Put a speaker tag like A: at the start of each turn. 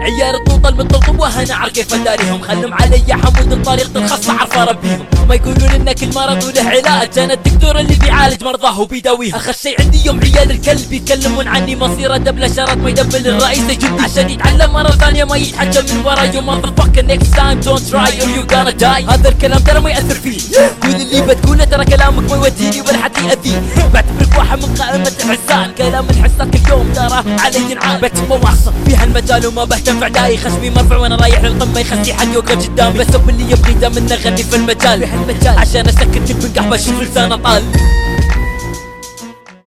A: عيال الطوطة المطلطبة أنا عارف كيف اداريهم خلهم علي حمود الطريق الخاصة عارف اربيهم ما يقولون إن كل مرض وله علاج. أنا الدكتور اللي بيعالج مرضاه وبيداويهم آخر شي عندي يوم عيال الكلب يتكلمون عني. مصيره دبله شرط ما يدبل الرئيس. يجيب عشان يتعلم مرة ثانية ما يتحكى من ورا يو motherfucker next time don't try or you gonna die. هذا الكلام ترى ما يأثر فيه. كلامك ما يوديني ولا حد يأذيه بعتبرك واحد من قائمة العسال كلام الحسات كل يوم ترى علي ينعاد. بكتب واحصل في هالمجال وما بهتم في خشمي مرفوع وأنا رايح للقمة. يخلي حد يوقف قدام. بس اللي يبغي دام إنه غني في المجال. في هالمجال عشان اسكت البنقح بشوف لسانه طال.